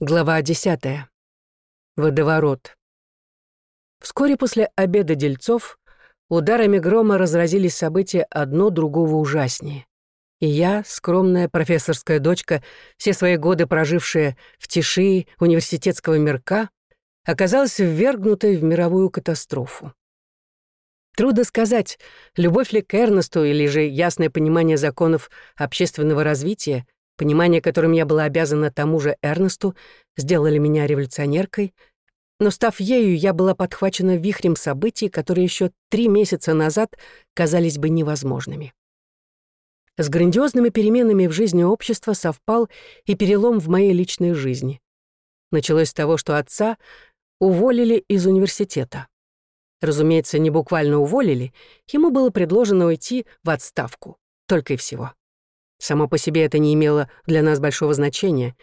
Глава 10. Водоворот. Вскоре после обеда дельцов ударами грома разразились события одно другого ужаснее. И я, скромная профессорская дочка, все свои годы прожившая в тиши университетского мирка, оказалась ввергнутой в мировую катастрофу. Трудно сказать, любовь ли к Эрнесту или же ясное понимание законов общественного развития Понимание, которым я была обязана тому же Эрнесту, сделали меня революционеркой, но став ею, я была подхвачена вихрем событий, которые еще три месяца назад казались бы невозможными. С грандиозными переменами в жизни общества совпал и перелом в моей личной жизни. Началось с того, что отца уволили из университета. Разумеется, не буквально уволили, ему было предложено уйти в отставку, только и всего. Само по себе это не имело для нас большого значения.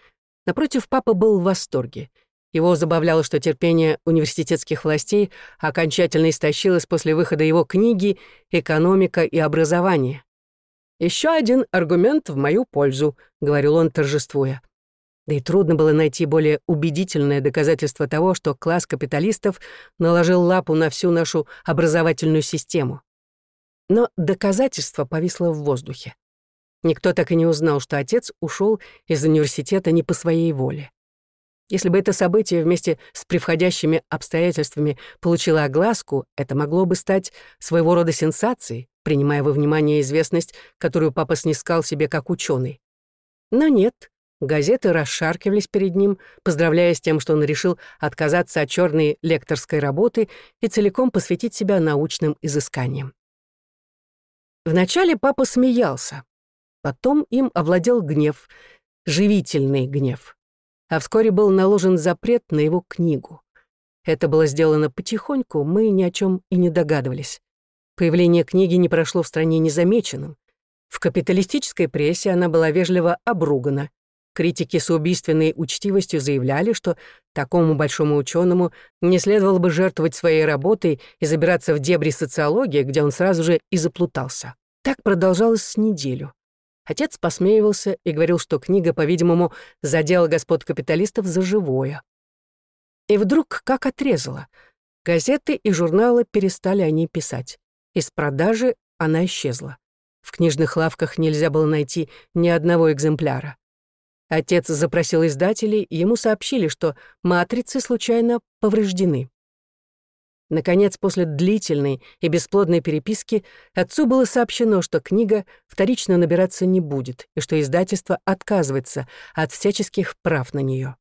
Напротив, папа был в восторге. Его забавляло, что терпение университетских властей окончательно истощилось после выхода его книги «Экономика и образование». «Еще один аргумент в мою пользу», — говорил он, торжествуя. Да и трудно было найти более убедительное доказательство того, что класс капиталистов наложил лапу на всю нашу образовательную систему. Но доказательство повисло в воздухе. Никто так и не узнал, что отец ушел из университета не по своей воле. Если бы это событие вместе с превходящими обстоятельствами получило огласку, это могло бы стать своего рода сенсацией, принимая во внимание известность, которую папа снискал себе как ученый. Но нет, газеты расшаркивались перед ним, поздравляя с тем, что он решил отказаться от черной лекторской работы и целиком посвятить себя научным изысканиям. Вначале папа смеялся, Потом им овладел гнев, живительный гнев. А вскоре был наложен запрет на его книгу. Это было сделано потихоньку, мы ни о чем и не догадывались. Появление книги не прошло в стране незамеченным. В капиталистической прессе она была вежливо обругана. Критики с убийственной учтивостью заявляли, что такому большому ученому не следовало бы жертвовать своей работой и забираться в дебри социологии, где он сразу же и заплутался. Так продолжалось с неделю. Отец посмеивался и говорил, что книга, по-видимому, задела господ капиталистов за живое. И вдруг как отрезала. Газеты и журналы перестали о ней писать. Из продажи она исчезла. В книжных лавках нельзя было найти ни одного экземпляра. Отец запросил издателей, и ему сообщили, что матрицы случайно повреждены. Наконец, после длительной и бесплодной переписки, отцу было сообщено, что книга вторично набираться не будет и что издательство отказывается от всяческих прав на нее.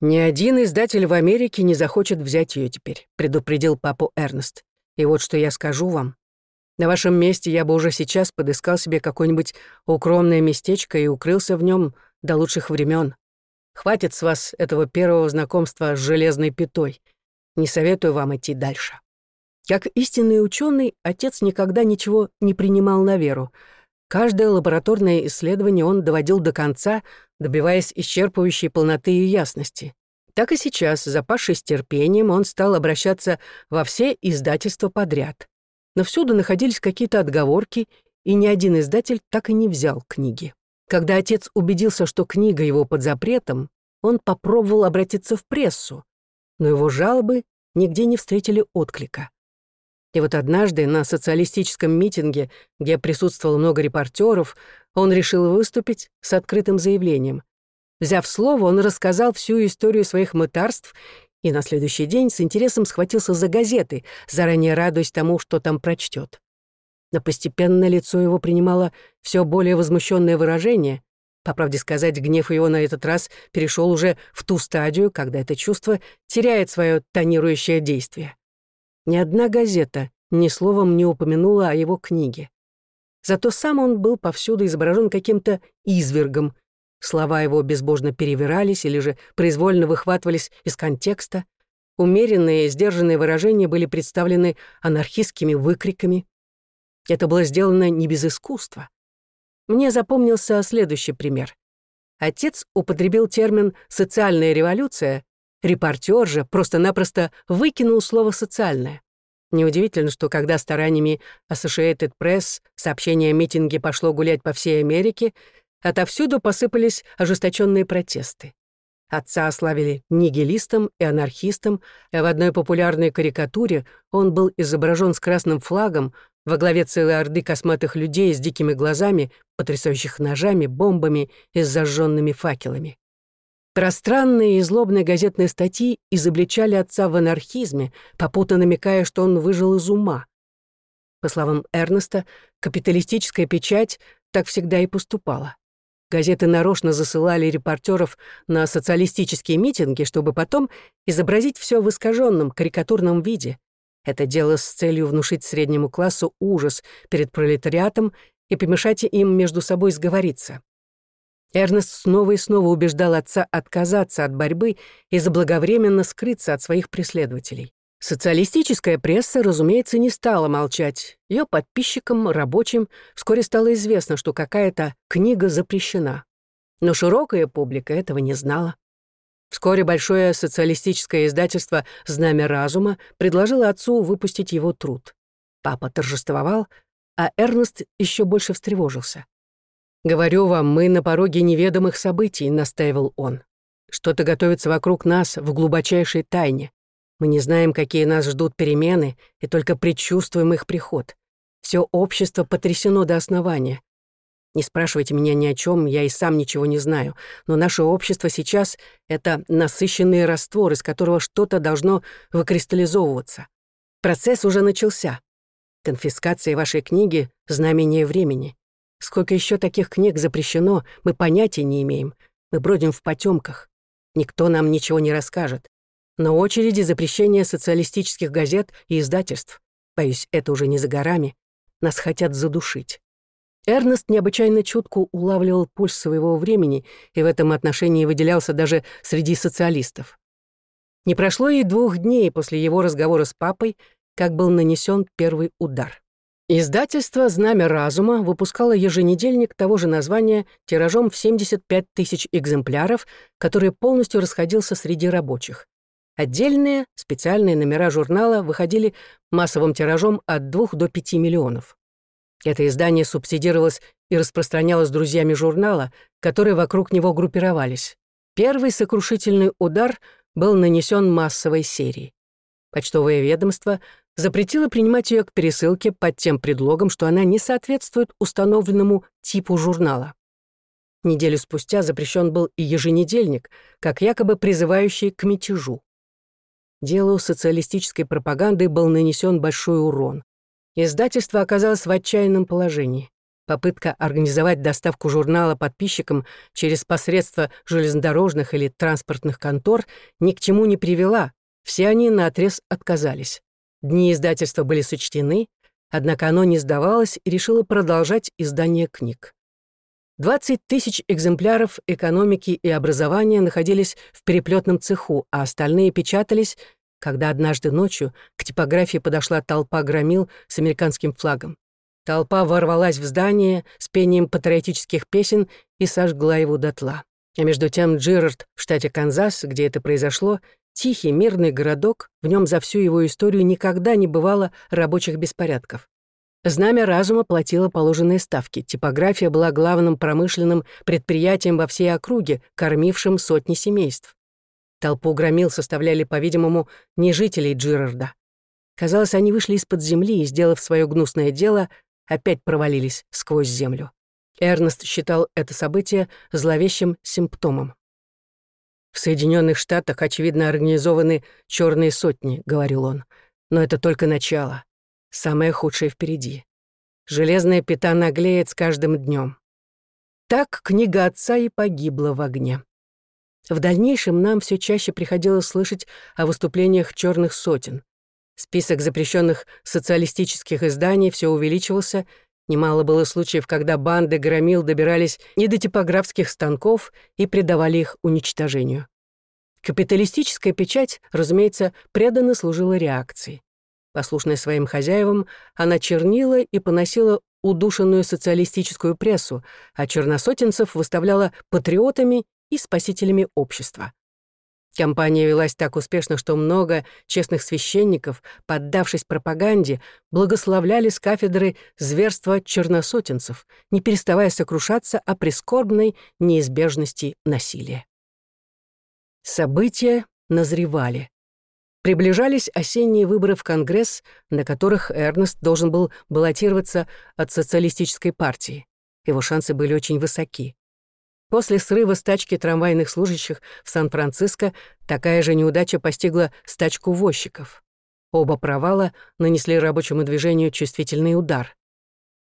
«Ни один издатель в Америке не захочет взять ее теперь», предупредил папу Эрнест. «И вот что я скажу вам. На вашем месте я бы уже сейчас подыскал себе какое-нибудь укромное местечко и укрылся в нем до лучших времен. Хватит с вас этого первого знакомства с железной пятой. Не советую вам идти дальше. Как истинный ученый, отец никогда ничего не принимал на веру. Каждое лабораторное исследование он доводил до конца, добиваясь исчерпывающей полноты и ясности. Так и сейчас, запавшись терпением, он стал обращаться во все издательства подряд. Но всюду находились какие-то отговорки, и ни один издатель так и не взял книги. Когда отец убедился, что книга его под запретом, он попробовал обратиться в прессу, но его жалобы нигде не встретили отклика. И вот однажды на социалистическом митинге, где присутствовало много репортеров, он решил выступить с открытым заявлением. Взяв слово, он рассказал всю историю своих мытарств и на следующий день с интересом схватился за газеты, заранее радуясь тому, что там прочтет. Но постепенно лицо его принимало все более возмущенное выражение, по правде сказать, гнев его на этот раз перешел уже в ту стадию, когда это чувство теряет свое тонирующее действие. Ни одна газета ни словом не упомянула о его книге. Зато сам он был повсюду изображен каким-то извергом. Слова его безбожно перевирались или же произвольно выхватывались из контекста. Умеренные, сдержанные выражения были представлены анархистскими выкриками. Это было сделано не без искусства. Мне запомнился следующий пример. Отец употребил термин «социальная революция», репортер же просто-напросто выкинул слово «социальное». Неудивительно, что когда стараниями Associated Press сообщение о митинге пошло гулять по всей Америке, отовсюду посыпались ожесточенные протесты. Отца ославили нигилистом и анархистом, а в одной популярной карикатуре он был изображен с красным флагом во главе целой орды косматых людей с дикими глазами, потрясающих ножами, бомбами и зажженными факелами. Пространные и злобные газетные статьи изобличали отца в анархизме, попутно намекая, что он выжил из ума. По словам Эрнеста, капиталистическая печать так всегда и поступала. Газеты нарочно засылали репортеров на социалистические митинги, чтобы потом изобразить все в искаженном, карикатурном виде. Это дело с целью внушить среднему классу ужас перед пролетариатом и помешать им между собой сговориться. Эрнест снова и снова убеждал отца отказаться от борьбы и заблаговременно скрыться от своих преследователей. Социалистическая пресса, разумеется, не стала молчать. Ее подписчикам, рабочим, вскоре стало известно, что какая-то книга запрещена. Но широкая публика этого не знала. Вскоре большое социалистическое издательство «Знамя разума» предложило отцу выпустить его труд. Папа торжествовал, а Эрнест еще больше встревожился. «Говорю вам, мы на пороге неведомых событий», — настаивал он. «Что-то готовится вокруг нас в глубочайшей тайне. Мы не знаем, какие нас ждут перемены, и только предчувствуем их приход. Все общество потрясено до основания. Не спрашивайте меня ни о чем, я и сам ничего не знаю, но наше общество сейчас — это насыщенный раствор, из которого что-то должно выкристаллизовываться. Процесс уже начался. Конфискация вашей книги — знамение времени. Сколько еще таких книг запрещено, мы понятия не имеем. Мы бродим в потемках. Никто нам ничего не расскажет. На очереди запрещение социалистических газет и издательств. Боюсь, это уже не за горами. Нас хотят задушить. Эрнест необычайно чутко улавливал пульс своего времени и в этом отношении выделялся даже среди социалистов. Не прошло и двух дней после его разговора с папой, как был нанесен первый удар. Издательство «Знамя разума» выпускало еженедельник того же названия тиражом в 75 тысяч экземпляров, который полностью расходился среди рабочих. Отдельные, специальные номера журнала выходили массовым тиражом от 2 до 5 миллионов. Это издание субсидировалось и распространялось друзьями журнала, которые вокруг него группировались. Первый сокрушительный удар был нанесен массовой серией. Почтовое ведомство запретило принимать ее к пересылке под тем предлогом, что она не соответствует установленному типу журнала. Неделю спустя запрещен был и еженедельник, как якобы призывающий к мятежу. Делу социалистической пропаганды был нанесен большой урон. Издательство оказалось в отчаянном положении. Попытка организовать доставку журнала подписчикам через посредство железнодорожных или транспортных контор ни к чему не привела, все они наотрез отказались. Дни издательства были сочтены, однако оно не сдавалось и решило продолжать издание книг. 20 тысяч экземпляров экономики и образования находились в переплетном цеху, а остальные печатались, когда однажды ночью к типографии подошла толпа громил с американским флагом. Толпа ворвалась в здание с пением патриотических песен и сожгла его дотла. А между тем Джирард в штате Канзас, где это произошло, тихий мирный городок, в нем за всю его историю никогда не бывало рабочих беспорядков. Знамя разума платило положенные ставки. Типография была главным промышленным предприятием во всей округе, кормившим сотни семейств. Толпу громил составляли, по-видимому, не жителей Джирарда. Казалось, они вышли из-под земли и, сделав свое гнусное дело, опять провалились сквозь землю. Эрнест считал это событие зловещим симптомом. «В Соединенных Штатах, очевидно, организованы черные сотни», — говорил он. «Но это только начало. Самое худшее впереди. Железная пята наглеет с каждым днем. Так книга отца и погибла в огне. В дальнейшем нам все чаще приходилось слышать о выступлениях черных сотен. Список запрещенных социалистических изданий все увеличивался, немало было случаев, когда банды громил добирались не до типографских станков и предавали их уничтожению. Капиталистическая печать, разумеется, преданно служила реакцией. Послушная своим хозяевам, она чернила и поносила удушенную социалистическую прессу, а черносотенцев выставляла патриотами и спасителями общества. Компания велась так успешно, что много честных священников, поддавшись пропаганде, благословляли с кафедры зверства черносотенцев, не переставая сокрушаться о прискорбной неизбежности насилия. События назревали. Приближались осенние выборы в Конгресс, на которых Эрнест должен был баллотироваться от социалистической партии. Его шансы были очень высоки. После срыва стачки трамвайных служащих в Сан-Франциско такая же неудача постигла стачку возчиков. Оба провала нанесли рабочему движению чувствительный удар.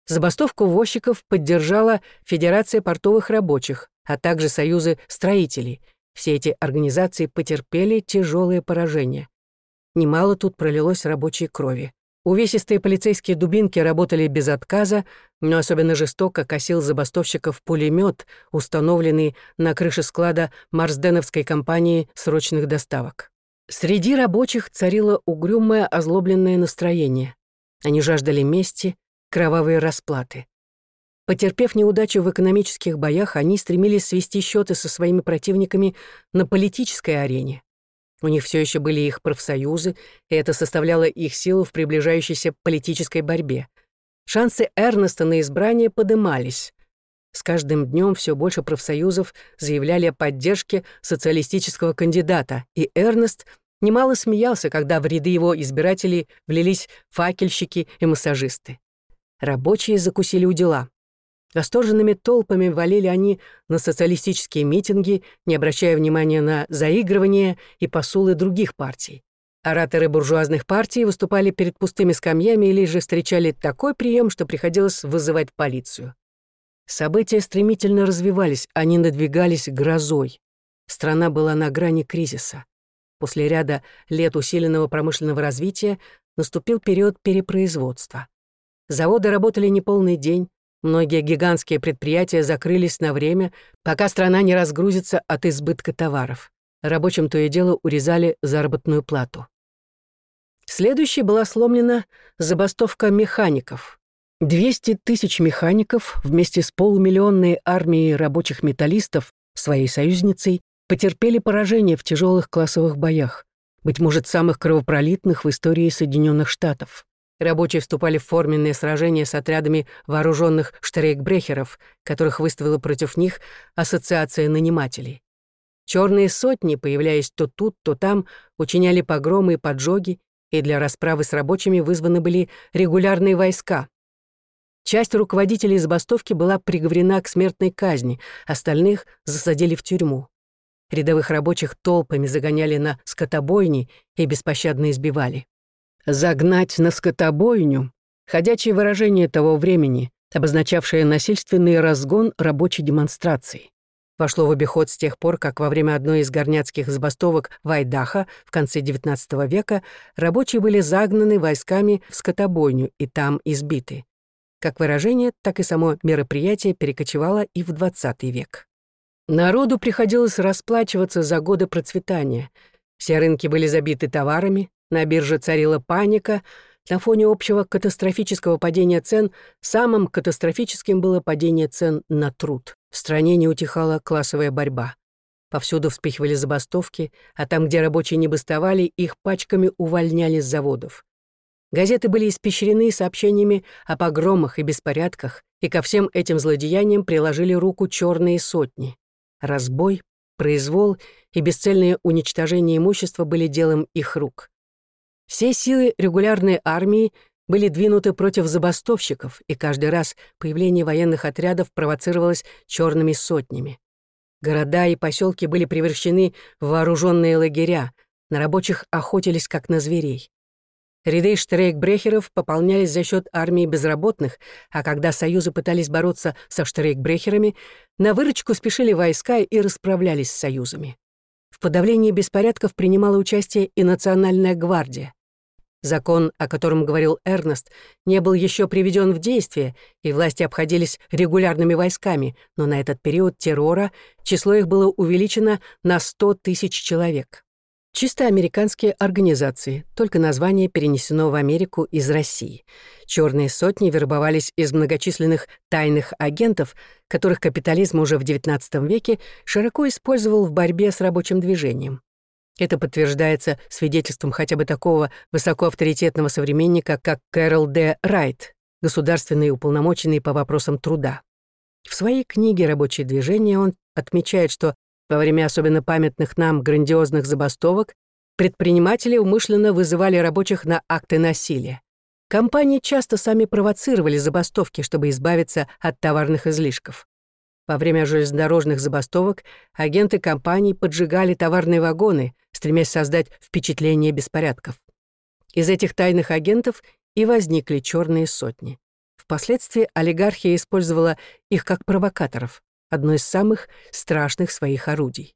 Забастовку возчиков поддержала Федерация портовых рабочих, а также союзы строителей. Все эти организации потерпели тяжелые поражения. Немало тут пролилось рабочей крови. Увесистые полицейские дубинки работали без отказа, но особенно жестоко косил забастовщиков пулемет, установленный на крыше склада Марсденовской компании срочных доставок. Среди рабочих царило угрюмое озлобленное настроение. Они жаждали мести, кровавые расплаты. Потерпев неудачу в экономических боях, они стремились свести счеты со своими противниками на политической арене. У них все еще были их профсоюзы, и это составляло их силу в приближающейся политической борьбе. Шансы Эрнеста на избрание подымались. С каждым днем все больше профсоюзов заявляли о поддержке социалистического кандидата, и Эрнест немало смеялся, когда в ряды его избирателей влились факельщики и массажисты. Рабочие закусили у дела. Восторженными толпами валили они на социалистические митинги, не обращая внимания на заигрывания и посулы других партий. Ораторы буржуазных партий выступали перед пустыми скамьями или же встречали такой прием, что приходилось вызывать полицию. События стремительно развивались, они надвигались грозой. Страна была на грани кризиса. После ряда лет усиленного промышленного развития наступил период перепроизводства. Заводы работали неполный день, Многие гигантские предприятия закрылись на время, пока страна не разгрузится от избытка товаров. Рабочим то и дело урезали заработную плату. Следующей была сломлена забастовка механиков. 200 тысяч механиков вместе с полумиллионной армией рабочих металлистов, своей союзницей, потерпели поражение в тяжелых классовых боях, быть может, самых кровопролитных в истории Соединенных Штатов. Рабочие вступали в форменные сражения с отрядами вооруженных штрейкбрехеров, которых выставила против них Ассоциация нанимателей. Черные сотни, появляясь то тут, то там, учиняли погромы и поджоги, и для расправы с рабочими вызваны были регулярные войска. Часть руководителей забастовки была приговорена к смертной казни, остальных засадили в тюрьму. Рядовых рабочих толпами загоняли на скотобойни и беспощадно избивали. Загнать на скотобойню — ходячее выражение того времени, обозначавшее насильственный разгон рабочей демонстрации. Вошло в обиход с тех пор, как во время одной из горняцких забастовок в Айдахо в конце XIX века рабочие были загнаны войсками в скотобойню и там избиты. Как выражение, так и само мероприятие перекочевало и в XX век. Народу приходилось расплачиваться за годы процветания. Все рынки были забиты товарами, на бирже царила паника. На фоне общего катастрофического падения цен самым катастрофическим было падение цен на труд. В стране не утихала классовая борьба. Повсюду вспыхивали забастовки, а там, где рабочие не бастовали, их пачками увольняли с заводов. Газеты были испещрены сообщениями о погромах и беспорядках, и ко всем этим злодеяниям приложили руку черные сотни. Разбой, произвол и бесцельное уничтожение имущества были делом их рук. Все силы регулярной армии были двинуты против забастовщиков, и каждый раз появление военных отрядов провоцировалось черными сотнями. Города и поселки были превращены в вооруженные лагеря, на рабочих охотились как на зверей. Ряды штрейкбрехеров пополнялись за счет армии безработных, а когда союзы пытались бороться со штрейкбрехерами, на выручку спешили войска и расправлялись с союзами. В подавлении беспорядков принимала участие и Национальная гвардия. Закон, о котором говорил Эрнест, не был еще приведен в действие, и власти обходились регулярными войсками, но на этот период террора число их было увеличено на 100 тысяч человек. Чисто американские организации, только название перенесено в Америку из России. Черные сотни вербовались из многочисленных тайных агентов, которых капитализм уже в XIX веке широко использовал в борьбе с рабочим движением. Это подтверждается свидетельством хотя бы такого высокоавторитетного современника, как Кэрол Д. Райт, государственный уполномоченный по вопросам труда. В своей книге «Рабочее движение» он отмечает, что Во время особенно памятных нам грандиозных забастовок предприниматели умышленно вызывали рабочих на акты насилия. Компании часто сами провоцировали забастовки, чтобы избавиться от товарных излишков. Во время железнодорожных забастовок агенты компаний поджигали товарные вагоны, стремясь создать впечатление беспорядков. Из этих тайных агентов и возникли черные сотни. Впоследствии олигархия использовала их как провокаторов, одно из самых страшных своих орудий.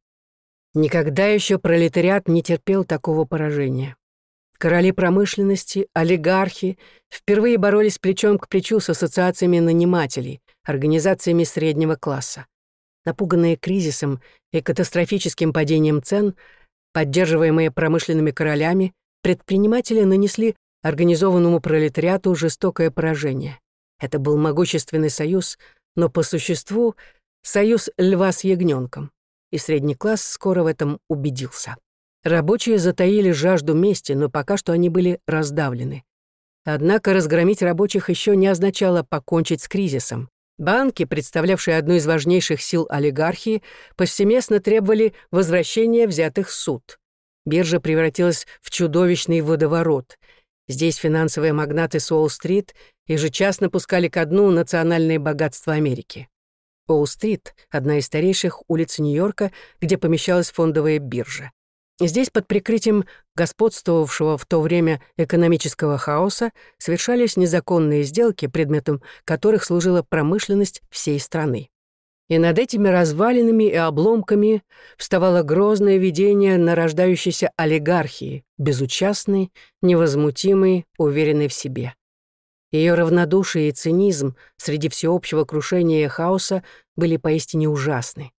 Никогда еще пролетариат не терпел такого поражения. Короли промышленности, олигархи впервые боролись плечом к плечу с ассоциациями нанимателей, организациями среднего класса. Напуганные кризисом и катастрофическим падением цен, поддерживаемые промышленными королями, предприниматели нанесли организованному пролетариату жестокое поражение. Это был могущественный союз, но по существу союз льва с ягненком, и средний класс скоро в этом убедился. Рабочие затаили жажду мести, но пока что они были раздавлены. Однако разгромить рабочих еще не означало покончить с кризисом. Банки, представлявшие одну из важнейших сил олигархии, повсеместно требовали возвращения взятых суд. Биржа превратилась в чудовищный водоворот. Здесь финансовые магнаты с Уолл-стрит ежечасно пускали ко дну национальные богатства Америки. Уолл-стрит — одна из старейших улиц Нью-Йорка, где помещалась фондовая биржа. Здесь под прикрытием господствовавшего в то время экономического хаоса совершались незаконные сделки, предметом которых служила промышленность всей страны. И над этими развалинами и обломками вставало грозное видение нарождающейся олигархии, безучастной, невозмутимой, уверенной в себе. Ее равнодушие и цинизм среди всеобщего крушения и хаоса были поистине ужасны.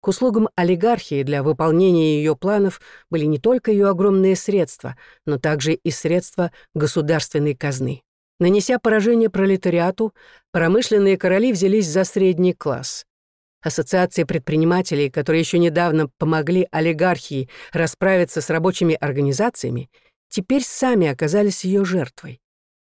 К услугам олигархии для выполнения ее планов были не только ее огромные средства, но также и средства государственной казны. Нанеся поражение пролетариату, промышленные короли взялись за средний класс. Ассоциации предпринимателей, которые еще недавно помогли олигархии расправиться с рабочими организациями, теперь сами оказались ее жертвой.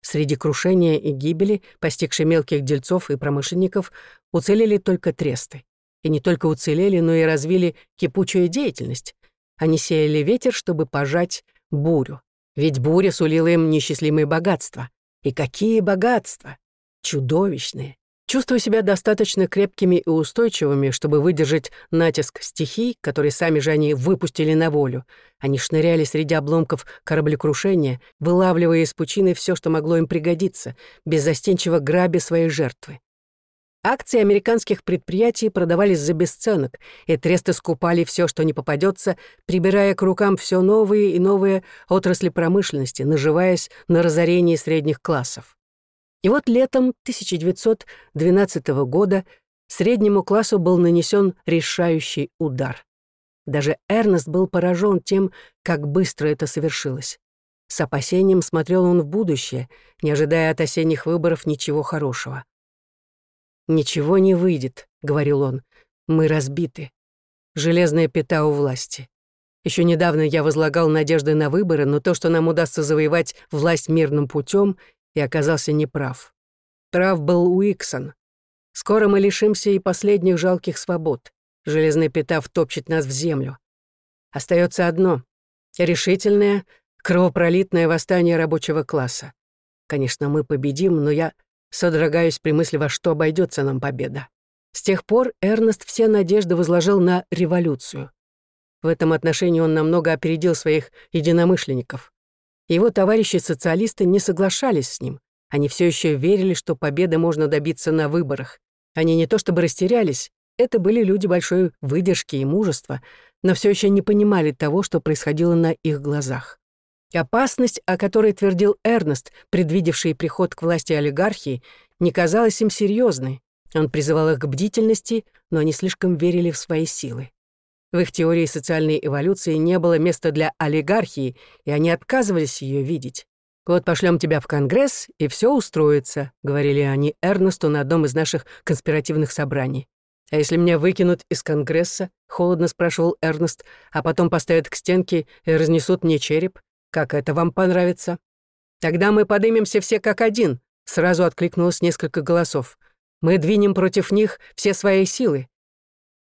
Среди крушения и гибели, постигшей мелких дельцов и промышленников, уцелели только тресты и не только уцелели, но и развили кипучую деятельность. Они сеяли ветер, чтобы пожать бурю. Ведь буря сулила им несчастливые богатства. И какие богатства! Чудовищные. Чувствуя себя достаточно крепкими и устойчивыми, чтобы выдержать натиск стихий, которые сами же они выпустили на волю, они шныряли среди обломков кораблекрушения, вылавливая из пучины все, что могло им пригодиться, беззастенчиво грабя свои жертвы. Акции американских предприятий продавались за бесценок, и тресты скупали все, что не попадется, прибирая к рукам все новые и новые отрасли промышленности, наживаясь на разорении средних классов. И вот летом 1912 года среднему классу был нанесен решающий удар. Даже Эрнест был поражен тем, как быстро это совершилось. С опасением смотрел он в будущее, не ожидая от осенних выборов ничего хорошего. «Ничего не выйдет», — говорил он. «Мы разбиты. Железная пята у власти. Еще недавно я возлагал надежды на выборы, но то, что нам удастся завоевать власть мирным путем, и оказался неправ. Прав был Уиксон. Скоро мы лишимся и последних жалких свобод. Железная пята втопчет нас в землю. Остается одно — решительное, кровопролитное восстание рабочего класса. Конечно, мы победим, но я Содрогаюсь при мысли, во что обойдется нам победа. С тех пор Эрнест все надежды возложил на революцию. В этом отношении он намного опередил своих единомышленников. Его товарищи-социалисты не соглашались с ним. Они все еще верили, что победы можно добиться на выборах. Они не то чтобы растерялись, это были люди большой выдержки и мужества, но все еще не понимали того, что происходило на их глазах. Опасность, о которой твердил Эрнест, предвидевший приход к власти олигархии, не казалась им серьезной. Он призывал их к бдительности, но они слишком верили в свои силы. В их теории социальной эволюции не было места для олигархии, и они отказывались ее видеть. «Вот пошлем тебя в Конгресс, и все устроится», — говорили они Эрнесту на одном из наших конспиративных собраний. «А если меня выкинут из Конгресса?» — холодно спрашивал Эрнест, «а потом поставят к стенке и разнесут мне череп? Как это вам понравится? Тогда мы подымемся все как один, сразу откликнулось несколько голосов. Мы двинем против них все свои силы.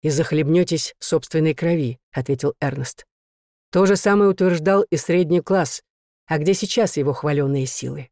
и захлебнетесь собственной крови», — ответил Эрнест. То же самое утверждал и средний класс. А где сейчас его хваленные силы?